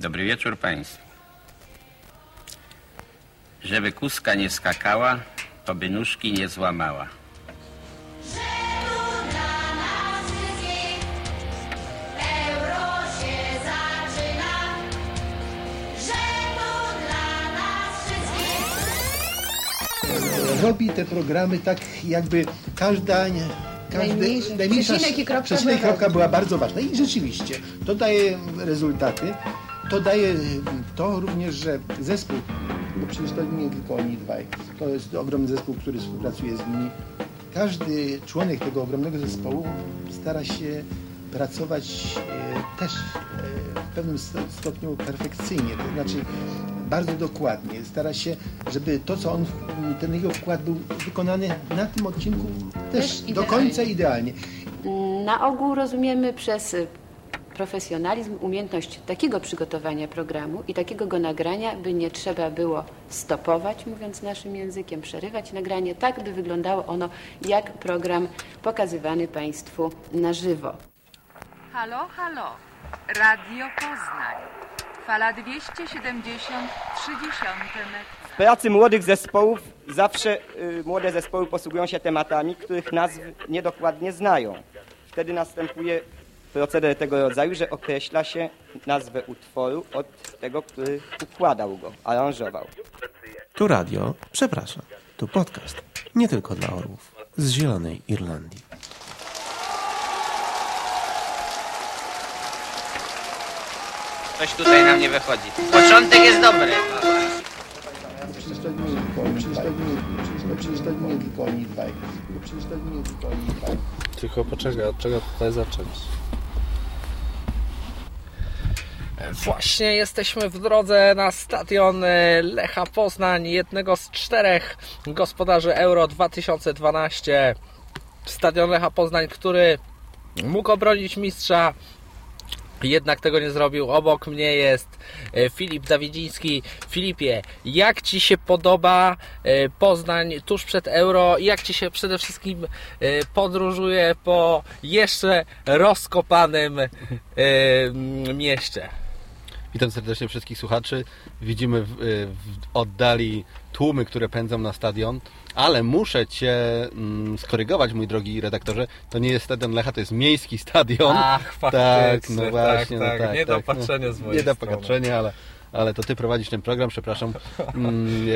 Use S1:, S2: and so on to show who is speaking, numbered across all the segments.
S1: Dobry wieczór Państwu. Żeby kuska nie skakała, to by nóżki nie złamała.
S2: Euro się zaczyna, że to dla nas wszystkich.
S3: robi te programy tak jakby każda nie- każdy,
S4: Najmniejszy przecinek i kropka
S3: przecinek kropka była bardzo ważna i rzeczywiście to daje rezultaty to daje to również, że zespół bo przecież to nie tylko oni dwaj to jest ogromny zespół, który współpracuje z nimi każdy członek tego ogromnego zespołu stara się pracować e, też e, w pewnym sto- stopniu perfekcyjnie, to znaczy bardzo dokładnie. Stara się, żeby to, co on, ten jego wkład był wykonany na tym odcinku też,
S4: Też
S3: do końca idealnie.
S4: Na ogół rozumiemy przez y, profesjonalizm umiejętność takiego przygotowania programu i takiego go nagrania, by nie trzeba było stopować, mówiąc naszym językiem, przerywać nagranie, tak by wyglądało ono jak program pokazywany Państwu na żywo.
S5: Halo, halo. Radio Poznań. Fala 270, 30 metrów.
S6: W pracy młodych zespołów zawsze y, młode zespoły posługują się tematami, których nazw niedokładnie znają. Wtedy następuje proceder tego rodzaju, że określa się nazwę utworu od tego, który układał go, aranżował.
S7: Tu radio, przepraszam, tu podcast. Nie tylko dla orłów. Z Zielonej Irlandii.
S1: Coś tutaj nam nie wychodzi. Początek jest dobry.
S3: Tylko oni przecież to nie, przecież
S8: Właśnie jesteśmy w drodze na stadion e, Lecha Poznań, jednego z czterech gospodarzy Euro 2012. Stadion Lecha Poznań, który mógł obronić mistrza, jednak tego nie zrobił. Obok mnie jest e, Filip Dawidziński. Filipie, jak Ci się podoba e, Poznań tuż przed Euro? Jak Ci się przede wszystkim podróżuje po jeszcze rozkopanym mieście?
S9: Witam serdecznie wszystkich słuchaczy. Widzimy w, w oddali tłumy, które pędzą na stadion, ale muszę Cię mm, skorygować, mój drogi redaktorze. To nie jest stadion Lecha, to jest miejski stadion.
S8: Ach,
S9: tak,
S8: faktycznie,
S9: no
S8: tak,
S9: właśnie,
S8: tak.
S9: no tak.
S8: Niedopatrzenie
S9: tak,
S8: z
S9: no,
S8: mojej
S9: Niedopatrzenie, ale, ale to Ty prowadzisz ten program, przepraszam. Mm,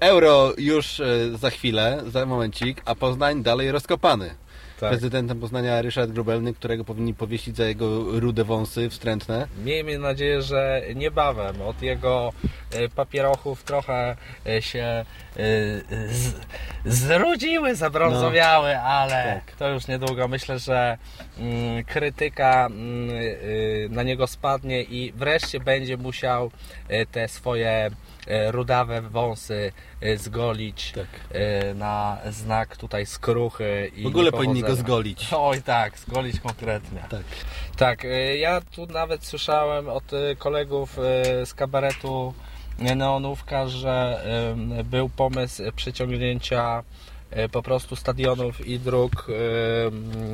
S9: e, Euro już e, za chwilę, za momencik, a Poznań dalej rozkopany.
S8: Tak.
S9: Prezydentem Poznania Ryszard Grubelny, którego powinni powiesić za jego rude wąsy wstrętne.
S8: Miejmy nadzieję, że niebawem od jego e, papierochów trochę e, się e, z, zrudziły, zabrązowiały, ale
S9: Tak.
S8: to już niedługo. Myślę, że mm, krytyka mm, na niego spadnie i wreszcie będzie musiał te swoje rudawe wąsy e, zgolić
S9: Tak.
S8: e, na znak tutaj skruchy i
S9: W ogóle powinni go zgolić.
S8: Oj tak, zgolić konkretnie.
S9: Tak.
S8: Tak, ja tu nawet słyszałem od kolegów z kabaretu Neonówka, że był pomysł przeciągnięcia y, po prostu stadionów i dróg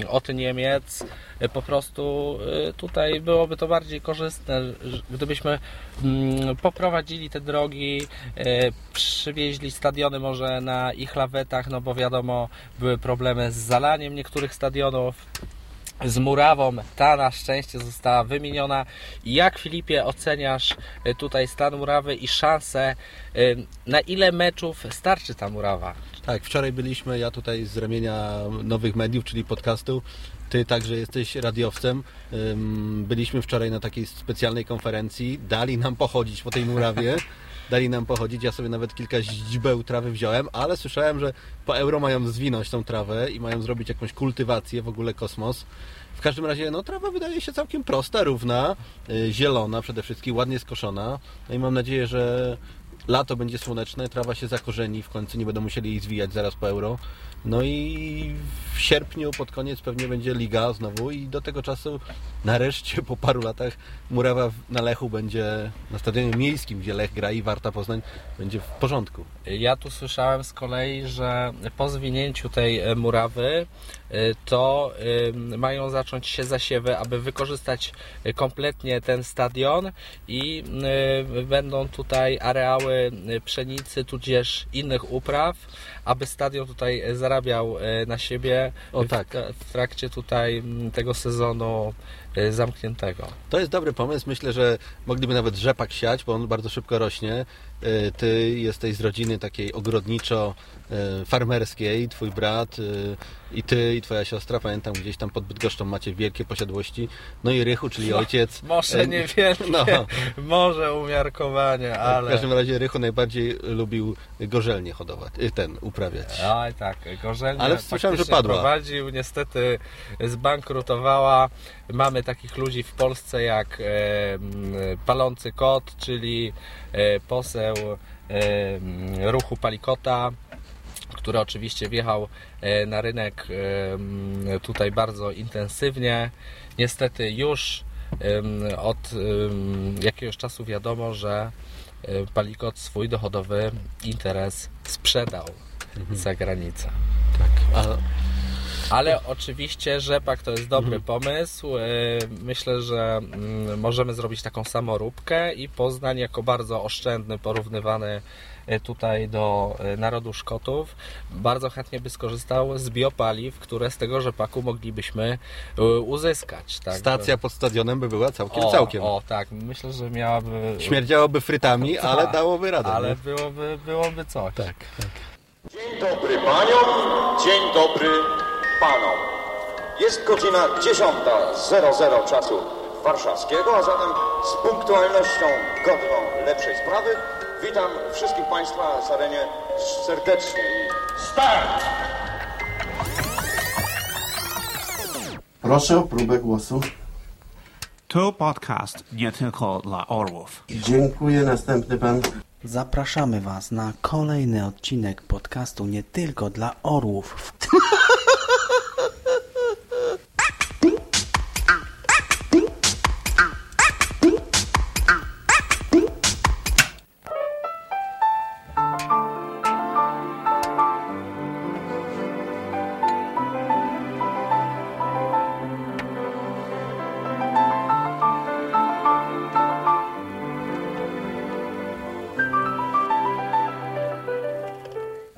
S8: y, od Niemiec. Y, Po prostu tutaj byłoby to bardziej korzystne, gdybyśmy mm, poprowadzili te drogi, przywieźli stadiony może na ich lawetach, no bo wiadomo, były problemy z zalaniem niektórych stadionów z murawą. Ta na szczęście została wymieniona. Jak Filipie oceniasz y, tutaj stan murawy i szanse, y, na ile meczów starczy ta murawa?
S9: Tak, wczoraj byliśmy, ja tutaj z ramienia nowych mediów, czyli podcastu. Ty także jesteś radiowcem. Byliśmy wczoraj na takiej specjalnej konferencji. Dali nam pochodzić po tej murawie. Dali nam pochodzić. Ja sobie nawet kilka źdźbeł trawy wziąłem, ale słyszałem, że po euro mają zwinąć tą trawę i mają zrobić jakąś kultywację, w ogóle kosmos. W każdym razie, no trawa wydaje się całkiem prosta, równa, y, zielona przede wszystkim, ładnie skoszona. No i mam nadzieję, że lato będzie słoneczne, trawa się zakorzeni, w końcu nie będą musieli jej zwijać zaraz po euro. No i w sierpniu pod koniec pewnie będzie liga znowu i do tego czasu nareszcie po paru latach murawa na Lechu będzie na stadionie miejskim, gdzie Lech gra i Warta Poznań będzie w porządku.
S8: Ja tu słyszałem z kolei, że po zwinięciu tej e, murawy e, to e, mają zacząć się zasiewy, aby wykorzystać kompletnie ten stadion i będą tutaj areały pszenicy tudzież innych upraw, aby stadion tutaj e, zarabiał e, na siebie
S9: O,
S8: w,
S9: tak.
S8: w trakcie tutaj tego sezonu zamkniętego.
S9: To jest dobry pomysł. Myślę, że mogliby nawet rzepak siać, bo on bardzo szybko rośnie. E, Ty jesteś z rodziny takiej ogrodniczo-farmerskiej, twój brat i ty i twoja siostra, pamiętam gdzieś tam pod Bydgoszczą macie wielkie posiadłości. No i Rychu, czyli ojciec.
S8: Może niewielkie,
S9: No.
S8: może umiarkowanie,
S9: W
S8: ale...
S9: każdym razie Rychu najbardziej lubił gorzelnie hodować, ten, uprawiać.
S8: Oj tak, gorzelnia
S9: Ale słyszałem, że padła.
S8: prowadził, niestety zbankrutowała. Mamy takich ludzi w Polsce jak Palący Kot, czyli e, poseł ruchu Palikota, który oczywiście wjechał e, na rynek tutaj bardzo intensywnie. Niestety już od jakiegoś czasu wiadomo, że e, Palikot swój dochodowy interes sprzedał za granicę.
S9: Tak. A
S8: Ale oczywiście rzepak to jest dobry pomysł. E, Myślę, że mm, możemy zrobić taką samoróbkę i Poznań jako bardzo oszczędny, porównywany e, tutaj do e, narodu Szkotów, bardzo chętnie by skorzystał z biopaliw, które z tego rzepaku moglibyśmy uzyskać. Tak?
S9: stacja pod stadionem by była całkiem,
S8: o,
S9: całkiem.
S8: O, tak. Myślę, że miałaby...
S9: Śmierdziałoby frytami,
S8: Tak,
S9: ale dałoby radę.
S8: Ale
S9: nie?
S8: byłoby, byłoby coś.
S9: Tak, tak.
S10: Dzień dobry paniom, dzień dobry panom. Jest godzina 10.00 czasu warszawskiego, a zatem z punktualnością godną lepszej sprawy witam wszystkich państwa z arenie serdecznie i start!
S11: Proszę o próbę głosu.
S12: To podcast nie tylko dla orłów.
S11: Dziękuję, następny pan.
S13: Zapraszamy Was na kolejny odcinek podcastu nie tylko dla orłów.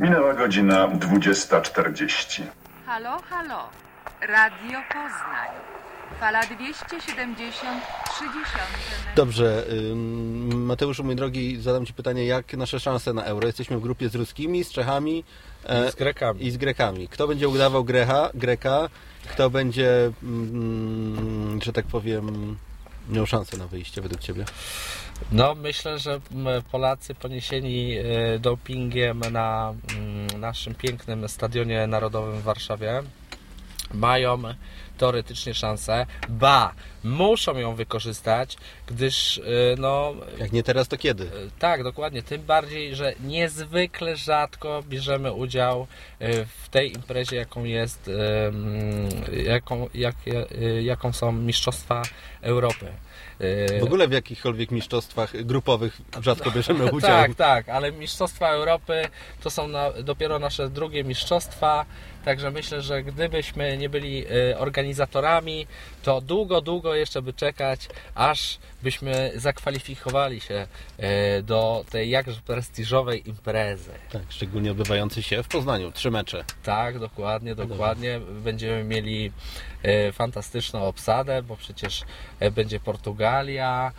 S14: Minęła godzina 20.40.
S5: Halo, halo. Radio Poznań. Fala 270 30 metr.
S9: Dobrze, ym, Mateuszu, mój drogi, zadam Ci pytanie, jak nasze szanse na euro? Jesteśmy w grupie z ruskimi, z Czechami e,
S8: I z Grekami.
S9: i z Grekami. Kto będzie udawał Grecha, Greka, kto będzie, mm, że tak powiem, miał szansę na wyjście według Ciebie?
S8: No, myślę, że Polacy poniesieni e, dopingiem na naszym pięknym stadionie narodowym w Warszawie mają teoretycznie szansę, ba, muszą ją wykorzystać, gdyż e, no...
S9: Jak nie teraz, to kiedy?
S8: Tak, dokładnie, tym bardziej, że niezwykle rzadko bierzemy udział e, w tej imprezie, jaką jest, mm, jaką, jak, jaką są Mistrzostwa Europy.
S9: W ogóle w jakichkolwiek mistrzostwach grupowych rzadko bierzemy udział.
S8: Tak, tak, ale Mistrzostwa Europy to są na, dopiero nasze drugie mistrzostwa, także myślę, że gdybyśmy nie byli e, organizatorami, to długo, długo jeszcze by czekać, aż byśmy zakwalifikowali się e, do tej jakże prestiżowej imprezy.
S9: Tak, szczególnie odbywający się w Poznaniu. Trzy mecze.
S8: Tak, dokładnie, dokładnie. Będziemy mieli e, fantastyczną obsadę, bo przecież będzie Portugalia.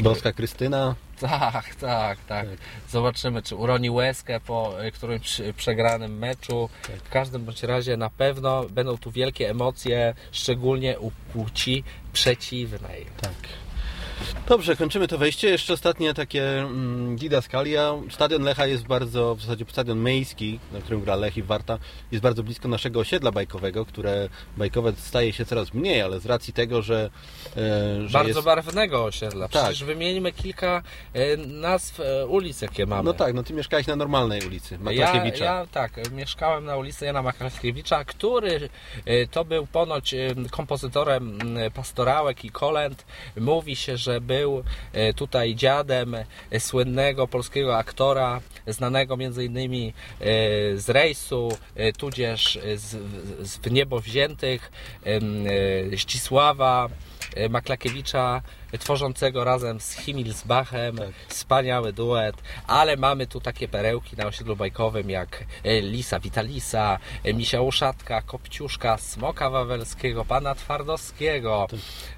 S9: Boska Krystyna.
S8: Tak, tak, tak. Zobaczymy, czy uroni łezkę po e, którymś przegranym meczu. W każdym bądź razie na pewno będą tu wielkie emocje, szczególnie u płci przeciwnej.
S9: Tak. Dobrze, kończymy to wejście. Jeszcze ostatnie takie mm, didaskalia. Stadion Lecha jest bardzo, w zasadzie stadion miejski, na którym gra Lech i Warta, jest bardzo blisko naszego osiedla bajkowego, które bajkowe staje się coraz mniej, ale z racji tego, że, e, że
S8: Bardzo
S9: jest...
S8: barwnego osiedla.
S9: Tak.
S8: Przecież wymieńmy kilka e, nazw e, ulic, jakie mamy.
S9: No tak, no ty mieszkałeś na normalnej ulicy,
S8: Ja,
S9: Maklakiewicza.
S8: ja tak, mieszkałem na ulicy Jana Maklakiewicza, który to był ponoć kompozytorem pastorałek i kolęd. Mówi się, że był e, tutaj dziadem e, słynnego polskiego aktora, znanego między innymi e, z rejsu, tudzież z, z w niebo wziętych, Ścisława Maklakiewicza, tworzącego razem z Himmelsbachem wspaniały duet, ale mamy tu takie perełki na osiedlu bajkowym jak e, Lisa Witalisa, e, Misia Uszatka, Kopciuszka, Smoka Wawelskiego, Pana Twardowskiego,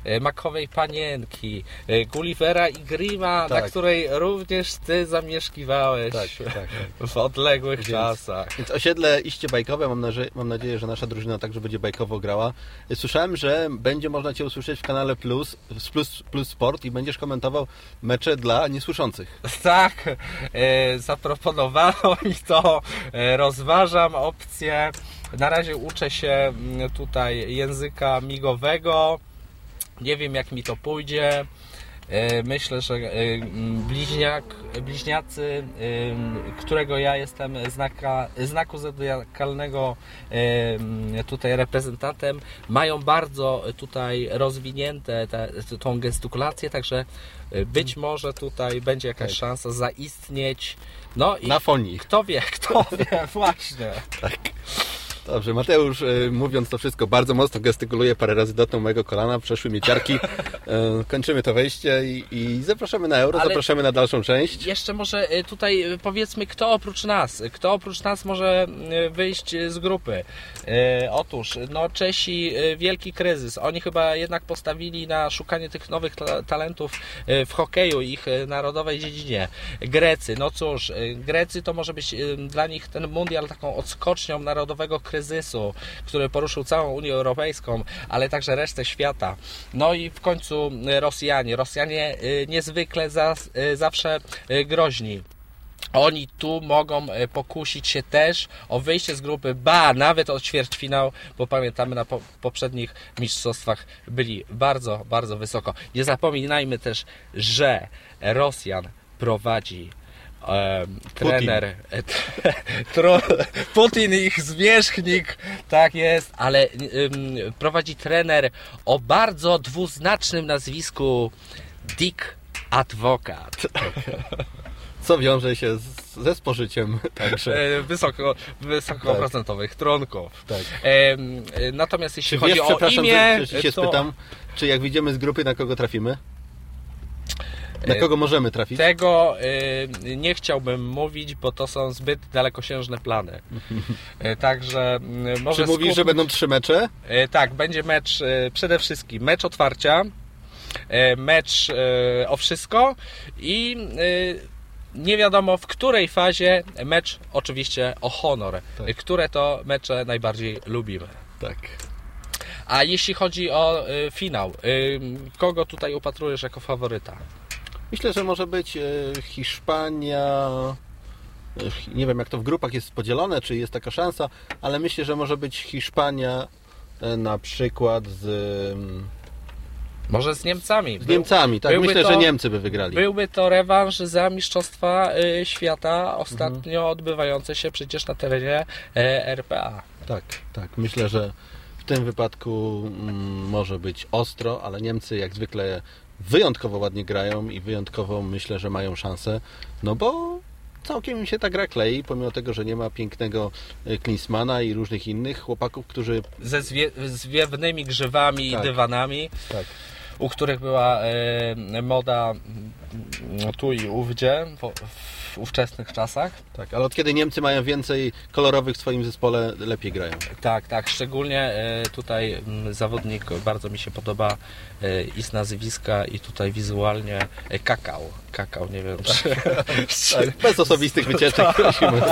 S8: e, Makowej Panienki, Gullivera i Grima, na
S9: Tak.
S8: której również Ty zamieszkiwałeś
S9: Tak, tak, tak.
S8: w odległych
S9: Więc-
S8: czasach.
S9: Więc osiedle iście bajkowe, mam, mam nadzieję, że nasza drużyna także będzie bajkowo grała. Słyszałem, że będzie można Cię usłyszeć w kanale Plus, Plus, Plus Sport i będziesz komentował mecze dla niesłyszących.
S8: Tak, e, zaproponowano mi to, e, rozważam opcję. Na razie uczę się mm, tutaj języka migowego. Nie wiem jak mi to pójdzie. E, Myślę, że e, m, bliźniak, bliźniacy, em, którego ja jestem znaka, znaku zodiakalnego em, tutaj reprezentantem, mają bardzo tutaj rozwinięte te, tą gestykulację, także e, być może tutaj będzie jakaś
S9: Tak.
S8: szansa zaistnieć. No i
S9: Na fonii.
S8: kto wie, kto wie, właśnie.
S9: Tak. Dobrze, Mateusz, e, mówiąc to wszystko, bardzo mocno gestykuluje, parę razy dotknął mojego kolana, przeszły mi ciarki. E, Kończymy to wejście i, i zapraszamy na euro,
S8: Ale-
S9: zapraszamy na dalszą część.
S8: Jeszcze może e, tutaj powiedzmy, kto oprócz nas, kto oprócz nas może wyjść z grupy. Otóż, no Czesi, wielki kryzys. Oni chyba jednak postawili na szukanie tych nowych ta- talentów w hokeju, ich narodowej dziedzinie. Grecy, no cóż, Grecy to może być dla nich ten mundial taką odskocznią narodowego kryzysu, który poruszył całą Unię Europejską, ale także resztę świata. No i w końcu e, Rosjanie. Rosjanie e, niezwykle za, e, zawsze groźni. Oni tu mogą pokusić się też o wyjście z grupy, ba, nawet o ćwierćfinał, bo pamiętamy na po, poprzednich mistrzostwach byli bardzo, bardzo wysoko. Nie zapominajmy też, że Rosjan prowadzi trener e, tro, Putin ich zwierzchnik, tak jest, ale prowadzi trener o bardzo dwuznacznym nazwisku Dick Advokat.
S9: Co wiąże się z, ze spożyciem także.
S8: E, Wysoko, wysokoprocentowych.
S9: Tak.
S8: Em, e, Natomiast jeśli
S9: Czy
S8: chodzi
S9: wiesz,
S8: o imię,
S9: że się
S8: to
S9: spytam, czy jak wyjdziemy z grupy, na kogo trafimy? Na kogo możemy trafić?
S8: tego e, nie chciałbym mówić, bo to są zbyt dalekosiężne plany. E, Także m, może
S9: Czy mówisz, że będą trzy mecze?
S8: E, Tak, będzie mecz e, przede wszystkim mecz otwarcia, e, mecz o wszystko i nie wiadomo w której fazie mecz oczywiście o honor. E, Które to mecze najbardziej lubimy.
S9: Tak.
S8: A jeśli chodzi o e, finał, e, kogo tutaj upatrujesz jako faworyta?
S9: Myślę, że może być e, Hiszpania. e, Nie wiem, jak to w grupach jest podzielone, czy jest taka szansa, ale myślę, że może być Hiszpania e, na przykład z, mm,
S8: Może z Niemcami.
S9: z Niemcami. Tak,
S8: byłby
S9: myślę,
S8: to-
S9: że Niemcy by wygrali.
S8: Byłby to rewanż za Mistrzostwa Świata ostatnio
S9: Mhm.
S8: odbywające się przecież na terenie RPA.
S9: Tak, tak. Myślę, że w tym wypadku mm, może być ostro, ale Niemcy jak zwykle wyjątkowo ładnie grają i wyjątkowo myślę, że mają szansę, no bo całkiem im się ta gra klei, pomimo tego, że nie ma pięknego e, Klinsmana i różnych innych chłopaków, którzy...
S8: Ze zwie, zwiewnymi grzywami
S9: Tak.
S8: i dywanami,
S9: Tak.
S8: u których była e, moda mm, tu i ówdzie w, w ówczesnych czasach.
S9: Tak, ale od kiedy Niemcy mają więcej kolorowych w swoim zespole, lepiej grają.
S8: Tak, tak. Szczególnie e, tutaj mm, zawodnik bardzo mi się podoba e, i z nazwiska, i tutaj wizualnie e, kakao. Kakao, nie wiem czy...
S9: Tak, bez osobistych wycieczek prosimy.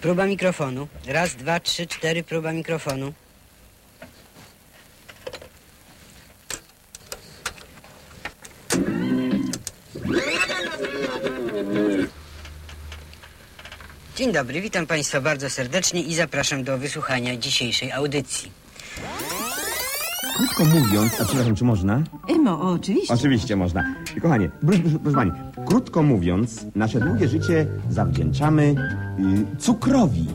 S15: Próba mikrofonu. Raz, dwa, trzy, cztery, próba mikrofonu. Dzień dobry, witam Państwa bardzo serdecznie i zapraszam do wysłuchania dzisiejszej audycji.
S16: Krótko mówiąc, a przepraszam, czy można?
S17: No, oczywiście.
S16: Oczywiście można. Kochanie, proszę, proszę, proszę pani, krótko mówiąc, nasze długie życie zawdzięczamy y, cukrowi.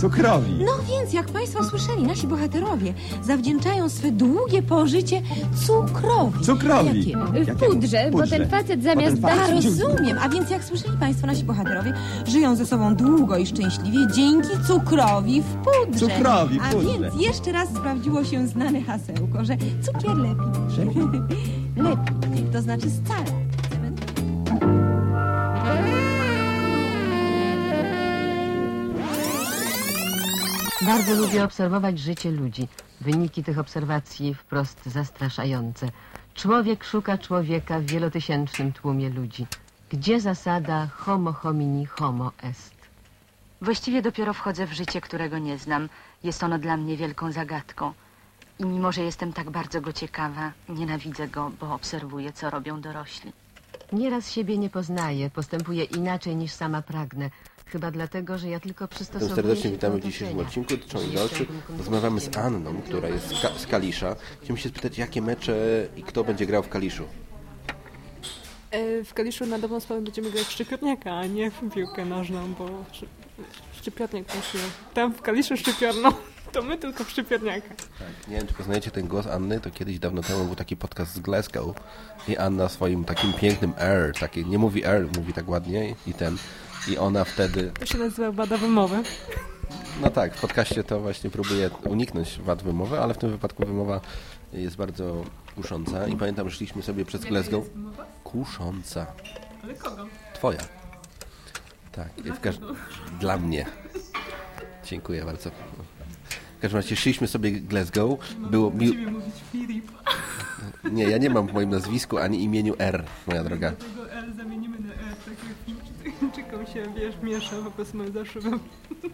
S16: Cukrowi.
S17: No więc, jak Państwo słyszeli, nasi bohaterowie zawdzięczają swe długie pożycie cukrowi.
S16: Cukrowi.
S17: Jakiemu? W pudrze, bo ten facet zamiast...
S16: ten facet-
S17: A, rozumiem. A więc, jak słyszeli Państwo, nasi bohaterowie żyją ze sobą długo i szczęśliwie dzięki cukrowi w pudrze.
S16: Cukrowi w
S17: A
S16: pudrze.
S17: więc jeszcze raz sprawdziło się znane hasełko, że cukier lepi. lepi. To znaczy scala.
S18: Bardzo lubię obserwować życie ludzi. Wyniki tych obserwacji wprost zastraszające. Człowiek szuka człowieka w wielotysięcznym tłumie ludzi. Gdzie zasada homo homini homo est?
S19: Właściwie dopiero wchodzę w życie, którego nie znam. Jest ono dla mnie wielką zagadką. I mimo, że jestem tak bardzo go ciekawa, nienawidzę go, bo obserwuję, co robią dorośli.
S18: Nieraz siebie nie poznaję, postępuję inaczej niż sama pragnę. Chyba dlatego, że ja tylko przystosowuję
S7: serdecznie, witamy w dzisiejszym odcinku. Rozmawiamy z Anną, która jest z, Ka- z Kalisza. Chciałbym się spytać, jakie mecze i kto będzie grał w Kaliszu?
S20: E, W Kaliszu na dobrą sprawę będziemy grać w szczypiorniaka, a nie w piłkę nożną, bo szy- szczypiornik pasuje. Tam w Kaliszu szczypiorną, to my tylko w szczypiorniaka.
S7: Nie wiem, czy poznajecie ten głos Anny, to kiedyś dawno temu był taki podcast z Glasgow i Anna swoim takim pięknym R, taki, nie mówi R, mówi tak ładnie i ten, i ona wtedy,
S20: To się nazywa bada wymowy.
S7: no tak, w podcaście to właśnie próbuje uniknąć wad wymowy, ale w tym wypadku wymowa jest bardzo kusząca i pamiętam, że szliśmy sobie przez Glasgow. Kusząca.
S20: Ale kogo?
S7: Twoja. Tak,
S20: Dla
S7: w każ... dla mnie. Dziękuję bardzo. W każdym razie szliśmy sobie Glasgow. Było mi...
S20: Mówić Filip.
S7: Nie, ja nie mam w moim nazwisku ani imieniu R, moja droga.
S20: Jak Chińczykom się, wiesz, miesza, po prostu mają zawsze,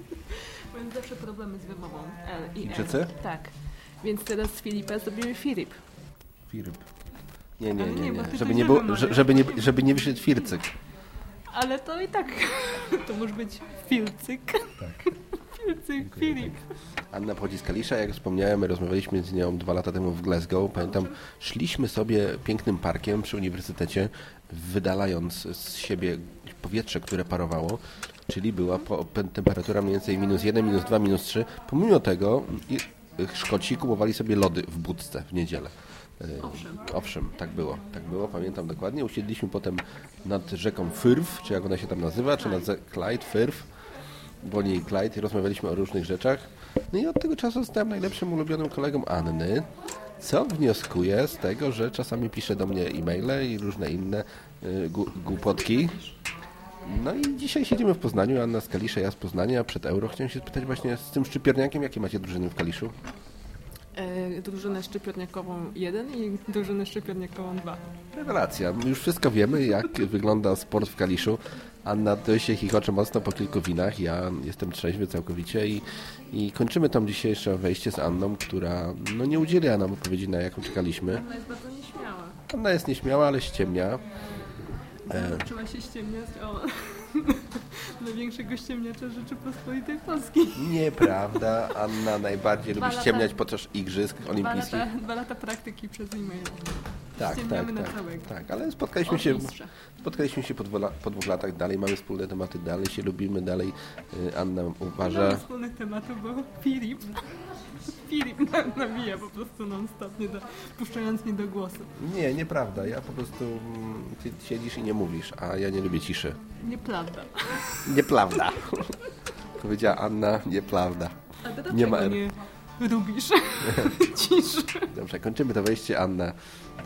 S20: mają zawsze problemy z wymową L i R.
S7: Chińczycy?
S20: Tak. Więc teraz z Filipa zrobimy Filip.
S7: Filip. Nie, nie, nie,
S20: nie,
S7: Żeby nie, było, żeby nie, żeby nie wyszedł Fircyk.
S20: Ale to i tak, to może być Filcyk. Tak.
S7: Anna pochodzi z Kalisza, jak wspomniałem, my rozmawialiśmy z nią dwa lata temu w Glasgow. Pamiętam, szliśmy sobie pięknym parkiem przy uniwersytecie, wydalając z siebie powietrze, które parowało, czyli była temperatura mniej więcej minus 1, minus 2, minus 3. Pomimo tego Szkoci kupowali sobie lody w budce w niedzielę.
S20: Owszem.
S7: Owszem, tak było, tak było, pamiętam dokładnie. Usiedliśmy potem nad rzeką Firth, czy jak ona się tam nazywa, czy nad ze- Clyde, Firth, Bonnie i Clyde i rozmawialiśmy o różnych rzeczach. No i od tego czasu zostałem najlepszym ulubionym kolegą Anny, co wnioskuję z tego, że czasami pisze do mnie e-maile i różne inne y, gu- głupotki. No i dzisiaj siedzimy w Poznaniu, Anna z Kalisza, ja z Poznania, przed Euro chciałem się spytać właśnie z tym szczypiorniakiem, jakie macie drużyny w Kaliszu?
S20: E, drużynę szczypiorniakową 1 i drużynę szczypiorniakową 2.
S7: Rewelacja. Już wszystko wiemy, jak wygląda sport w Kaliszu. Anna się chichocze mocno po kilku winach. Ja jestem trzeźwy całkowicie i, i kończymy tam dzisiejsze wejście z Anną, która no, nie udzieliła nam odpowiedzi, na jaką czekaliśmy.
S20: Ona jest bardzo nieśmiała.
S7: Anna jest nieśmiała, ale ściemnia.
S20: Zaczęła się ściemniać o największego ściemniacza Rzeczypospolitej Polskiej.
S7: nieprawda. Anna najbardziej
S20: Dwa
S7: lubi
S20: lata-
S7: ściemniać podczas igrzysk
S20: Dwa
S7: olimpijskich.
S20: lata, dwa lata praktyki przez e-mail.
S7: Tak,
S20: Ściemniamy
S7: tak,
S20: na
S7: tak,
S20: całego.
S7: tak, ale spotkaliśmy się, spotkaliśmy się po, po dwóch latach, dalej mamy wspólne tematy, dalej się lubimy, dalej y, Anna uważa...
S20: Mamy wspólnych tematów, bo Filip, Filip na- nawija po prostu non-stop, nie do, puszczając mnie do głosu.
S7: Nie, nieprawda. Ja po prostu mm, ty siedzisz i nie mówisz, a ja nie lubię ciszy.
S20: Nieprawda.
S7: Nieprawda. Powiedziała Anna, nieprawda.
S20: A
S7: Nie ma
S20: nie lubisz ciszy?
S7: Dobrze, kończymy to wejście. Anna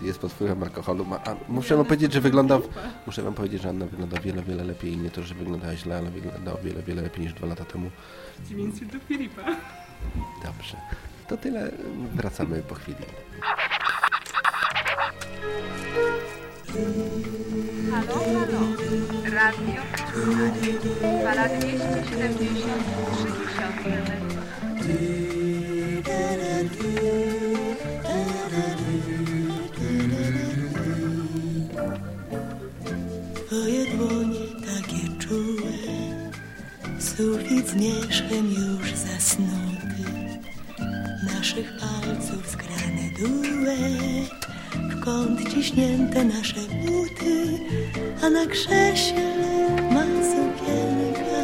S7: jest pod wpływem alkoholu. Ma, a, muszę wam powiedzieć, że wygląda... Muszę wam powiedzieć, że Anna wygląda o wiele, wiele lepiej. Nie to, że wyglądała źle, ale wygląda o wiele, wiele lepiej niż dwa lata temu.
S20: W przeciwieństwie do Filipa.
S7: Dobrze. To tyle. Wracamy po chwili.
S5: Halo, halo. Radio Fala 270
S2: Twoje
S21: dłonie takie czułe Z ulic już zasnuły naszych palców zgrany duet, w kąt ciśnięte nasze buty, a na krześle ma sukienka.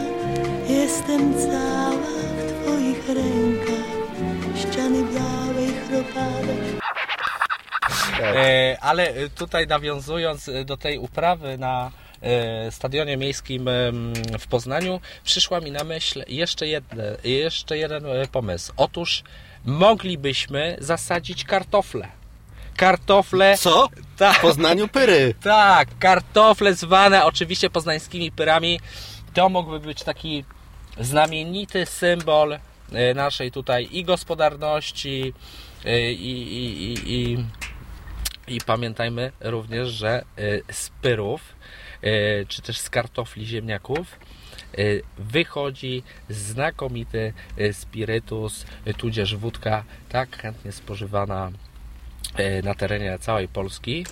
S21: Jestem cała w twoich rękach, ściany białej chropane.
S8: E, ale e, tutaj nawiązując e, do tej uprawy na e, stadionie miejskim w Poznaniu, przyszła mi na myśl jeszcze, jedne, jeszcze jeden pomysł. Otóż moglibyśmy zasadzić kartofle. Kartofle.
S9: Co?
S8: Tak.
S9: W Poznaniu pyry.
S8: Tak, kartofle zwane oczywiście poznańskimi pyrami. To mógłby być taki znamienity symbol e, naszej tutaj i gospodarności, e, i, i, i, i, pamiętajmy również, że e, z pyrów, czy też z kartofli ziemniaków, wychodzi znakomity e, spirytus, e, tudzież wódka, tak chętnie spożywana na terenie całej Polski,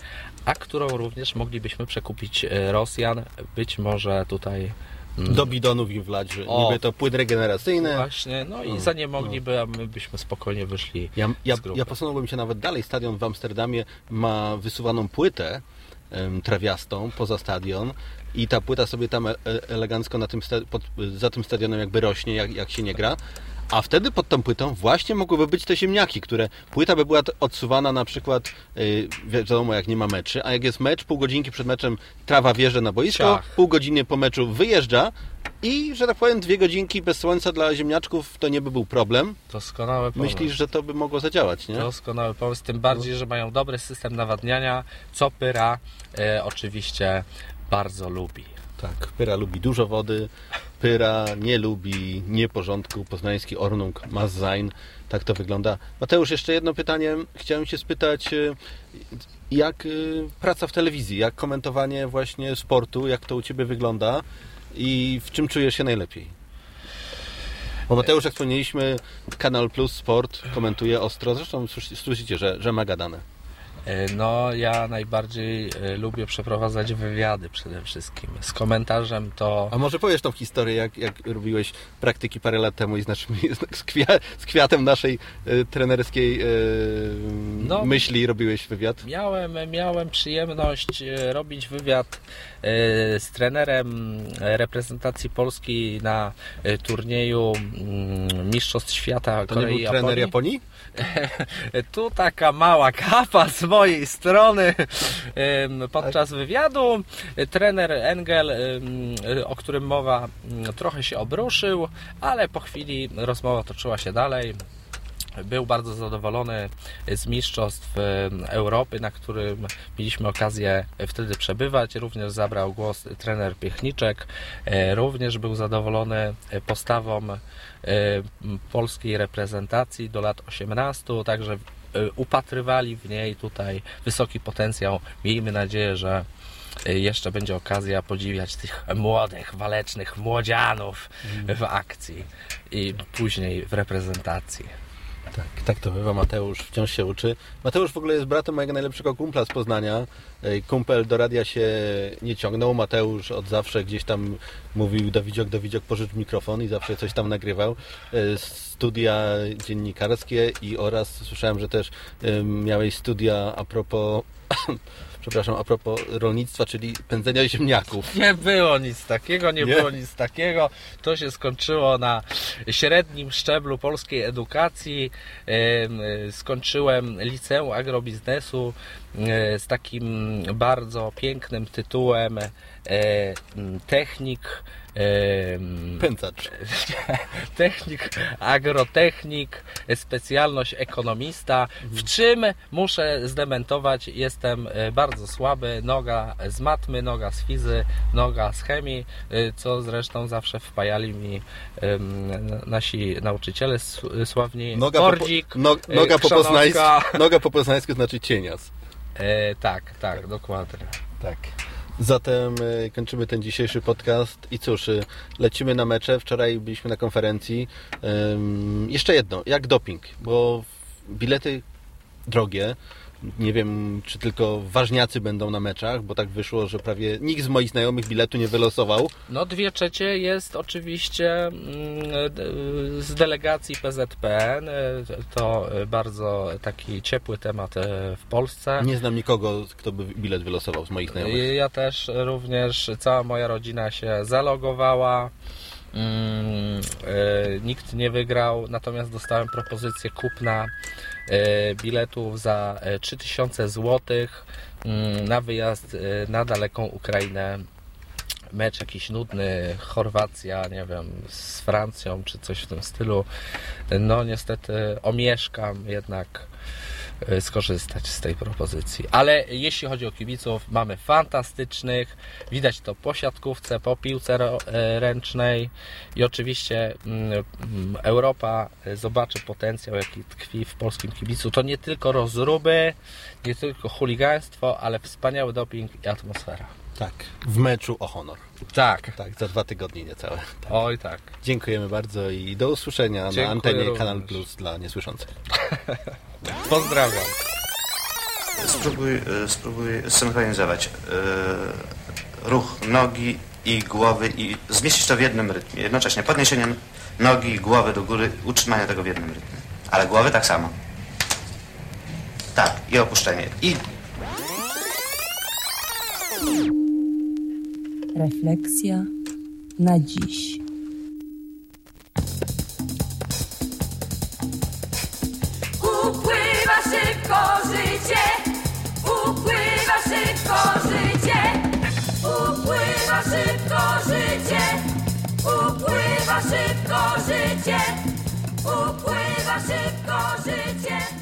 S8: a którą również moglibyśmy przekupić Rosjan, być może tutaj mm,
S9: Do bidonów im wlać, że
S8: O.
S9: niby to płyn regeneracyjny.
S8: Właśnie, no i
S9: No,
S8: za nie mogliby, a my byśmy spokojnie wyszli
S9: Ja, ja, ja posunąłbym się nawet dalej. Stadion w Amsterdamie ma wysuwaną płytę trawiastą poza stadion i ta płyta sobie tam e- elegancko na tym pod, za tym stadionem jakby rośnie, jak, jak się nie gra. A wtedy pod tą płytą właśnie mogłyby być te ziemniaki, które płyta by była odsuwana na przykład, yy, wiadomo jak nie ma meczy, a jak jest mecz, pół godzinki przed meczem trawa wjeżdża na boisko,
S8: Ciach.
S9: pół godziny po meczu wyjeżdża i, że tak powiem, dwie godzinki bez słońca dla ziemniaczków to nie by był problem.
S8: Doskonały pomysł.
S9: Myślisz, że to by mogło zadziałać, nie?
S8: Doskonały pomysł, tym bardziej, że mają dobry system nawadniania, co Pyra e, oczywiście bardzo lubi.
S9: Tak, Pyra lubi dużo wody, Pyra nie lubi nieporządku, poznański Ornung ma sein, tak to wygląda. Mateusz, jeszcze jedno pytanie, chciałem się spytać, y, jak y, praca w telewizji, jak komentowanie właśnie sportu, jak to u Ciebie wygląda i w czym czujesz się najlepiej? Bo Mateusz, jak wspomnieliśmy, Kanal Plus Sport komentuje ostro, zresztą słyszy- słyszycie, że, że ma gadane.
S8: E, No, ja najbardziej e, lubię przeprowadzać wywiady przede wszystkim. Z komentarzem to...
S9: A może powiesz tą historię, jak, jak robiłeś praktyki parę lat temu i z, naszymi, z, kwia, z kwiatem naszej e, trenerskiej
S8: No.
S9: myśli robiłeś wywiad?
S8: Miałem, miałem przyjemność robić wywiad z trenerem reprezentacji Polski na turnieju mm, Mistrzostw Świata
S9: To nie był trener
S8: Japonii. Tu taka mała kapa z mojej strony podczas wywiadu. Trener Engel, em, o którym mowa, m, trochę się obruszył, ale po chwili rozmowa toczyła się dalej. Był bardzo zadowolony z Mistrzostw em, Europy, na którym mieliśmy okazję wtedy przebywać. Również zabrał głos trener Piechniczek. E, Również był zadowolony postawą e, polskiej reprezentacji do lat 18, także e, upatrywali w niej tutaj wysoki potencjał. Miejmy nadzieję, że e, jeszcze będzie okazja podziwiać tych młodych, walecznych młodzianów w akcji i później w reprezentacji.
S9: Tak, tak to bywa. Mateusz wciąż się uczy. Mateusz w ogóle jest bratem mojego najlepszego kumpla z Poznania. Kumpel do radia się nie ciągnął. Mateusz od zawsze gdzieś tam mówił Dawidziok, Dawidziok pożycz mikrofon i zawsze coś tam nagrywał. E, Studia dziennikarskie i oraz słyszałem, że też em, miałeś studia a propos przepraszam, a propos rolnictwa, czyli pędzenia ziemniaków.
S8: Nie było nic takiego, nie,
S9: Nie?
S8: było nic takiego. To się skończyło na średnim szczeblu polskiej edukacji. E, Skończyłem liceum agrobiznesu z takim bardzo pięknym tytułem e, technik em,
S9: Pędzacz.
S8: technik, agrotechnik, specjalność ekonomista, w czym muszę zdementować, jestem e, bardzo słaby, noga z matmy, noga z fizy, noga z chemii, e, co zresztą zawsze wpajali mi nasi nauczyciele sławni.
S9: Noga po,
S8: Mordzik,
S9: po, no,
S8: e,
S9: noga, po poznańsku, noga po poznańsku znaczy cienias.
S8: E, tak, tak, dokładnie.
S9: Tak. Zatem e, kończymy ten dzisiejszy podcast i cóż, e, lecimy na mecze. Wczoraj byliśmy na konferencji. Jeszcze jedno, jak doping, bo bilety drogie, Nie wiem, czy tylko ważniacy będą na meczach, bo tak wyszło, że prawie nikt z moich znajomych biletu nie wylosował.
S8: No dwie trzecie jest oczywiście mm, z delegacji PZPN. To bardzo taki ciepły temat e, w Polsce.
S9: Nie znam nikogo, kto by bilet wylosował z moich znajomych.
S8: Ja też również, cała moja rodzina się zalogowała. Mm, e, nikt nie wygrał, natomiast dostałem propozycję kupna biletów za e, 3000 zł mm, na wyjazd e, na daleką Ukrainę. Mecz jakiś nudny, Chorwacja, nie wiem, z Francją czy coś w tym stylu. No niestety omieszkam jednak e, skorzystać z tej propozycji. Ale jeśli chodzi o kibiców, mamy fantastycznych. Widać to po siatkówce, po piłce e, ręcznej i oczywiście mm, mm, Europa e, zobaczy potencjał, jaki tkwi w polskim kibicu. To nie tylko rozruby, nie tylko chuligaństwo, ale wspaniały doping i atmosfera.
S9: Tak, w meczu o honor.
S8: Tak.
S9: Tak, za dwa tygodnie niecałe. Tak.
S8: Oj tak.
S9: Dziękujemy bardzo i do usłyszenia
S8: Dziękuję
S9: na antenie
S8: również.
S9: Kanal Plus dla niesłyszących.
S8: Pozdrawiam.
S22: Spróbuj, e, spróbuj synchronizować e, ruch nogi i głowy i zmieścić to w jednym rytmie. Jednocześnie podniesienie nogi i głowy do góry, utrzymanie tego w jednym rytmie. Ale głowy tak samo. Tak, i opuszczenie. I
S21: Refleksja na dziś.
S2: Upływa szybko życie, upływa szybko życie, upływa szybko życie, upływa szybko życie, upływa szybko życie,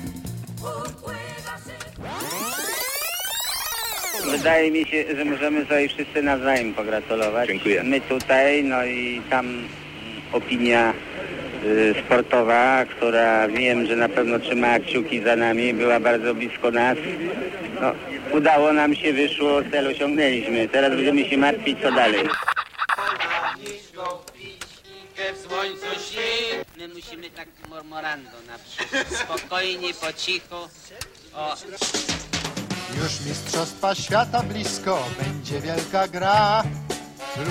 S23: Wydaje mi się, że możemy sobie wszyscy nawzajem pogratulować.
S24: Dziękuję.
S23: My tutaj, no i tam opinia y, sportowa, która wiem, że na pewno trzymała kciuki za nami, była bardzo blisko nas. No, udało nam się, wyszło, cel osiągnęliśmy. Teraz będziemy się martwić, co dalej.
S1: My musimy tak mormorando na przykład. Spokojnie, po cichu. O,
S25: Już mistrzostwa świata blisko, będzie wielka gra.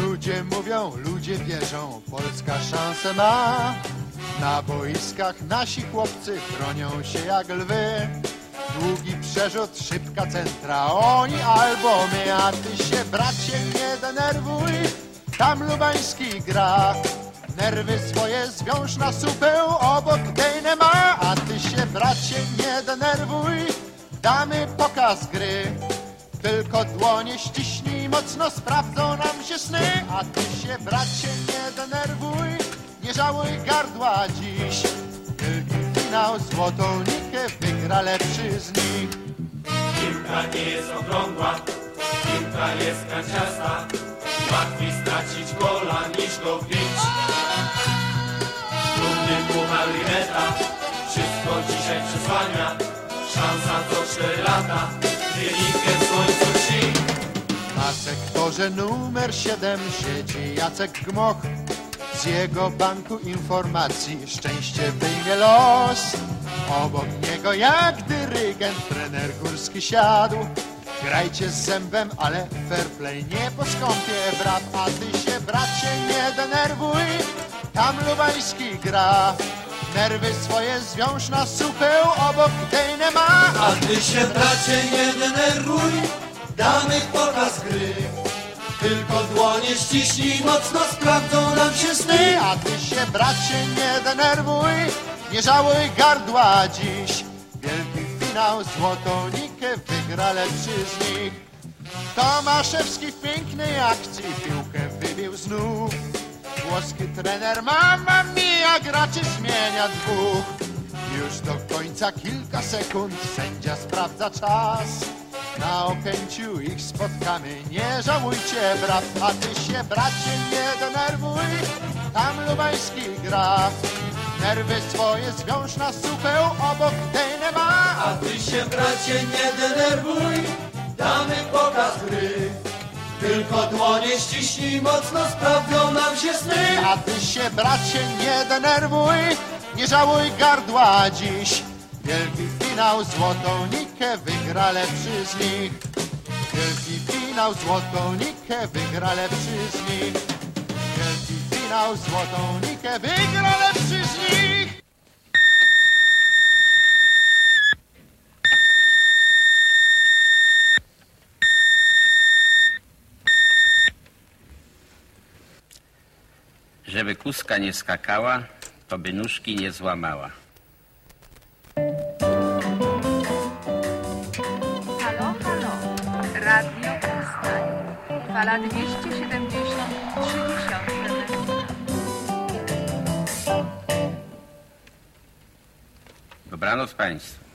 S25: Ludzie mówią, ludzie wierzą, Polska szansę ma. Na boiskach nasi chłopcy bronią się jak lwy. Długi przerzut, szybka centra, oni albo my, a ty się bracie nie denerwuj, tam Lubański gra. Nerwy swoje zwiąż na supę, obok dejne ma, a ty się bracie nie denerwuj, damy pokaz gry. Tylko dłonie ściśnij mocno, sprawdzą nam się sny, a ty się bracie nie denerwuj, nie żałuj gardła dziś. Wielki finał, złotą nikę wygra lepszy z nich.
S26: Piłka nie jest okrągła, piłka jest kanciasta. Łatwiej stracić gola niż go wbić. Trudny puchar Limeta, wszystko dzisiaj przesłania. Szansa co 4 lata, wynikiem słońcu śni.
S25: Na sektorze numer 7 siedzi Jacek Gmoch. Z jego banku informacji szczęście wyjmie los. Obok niego jak dyrygent trener górski siadł. Grajcie z zębem, ale fair play nie poskąpie brat, a ty się bracie nie denerwuj. Tam Lubański gra. Nerwy swoje zwiąż na supeł, obok dejne ma.
S26: A ty się bracie nie denerwuj, damy pokaz gry. Tylko dłonie ściśnij mocno, sprawdzą nam się sny.
S25: A ty się bracie nie denerwuj, nie żałuj gardła dziś. Wielki finał, złotą nikę wygra lepszy z nich. Tomaszewski w pięknej akcji piłkę wybił znów. Włoski trener mama mia graczy zmienia dwóch. Już do końca kilka sekund sędzia sprawdza czas. Na okęciu ich spotkamy, nie żałujcie brat, a ty się bracie nie denerwuj, tam Lubański gra. Nerwy swoje zwiąż na supeł, obok dejne ma.
S26: A ty się bracie nie denerwuj, damy pokaz gry. Tylko dłonie ściśnij mocno, sprawdzą nam się sny.
S25: A ty się bracie nie denerwuj, nie żałuj gardła dziś. Wielki finał. złotą nikę wygra lepszy z nich. Wielki finał, złotą nikę wygra lepszy z nich. Wielki finał, złotą nikę wygra lepszy z nich.
S1: Żeby kuska nie skakała, to by nóżki nie złamała.
S5: Halo, halo. Radio Poznań. Fala 273
S1: Dobranoc Państwu.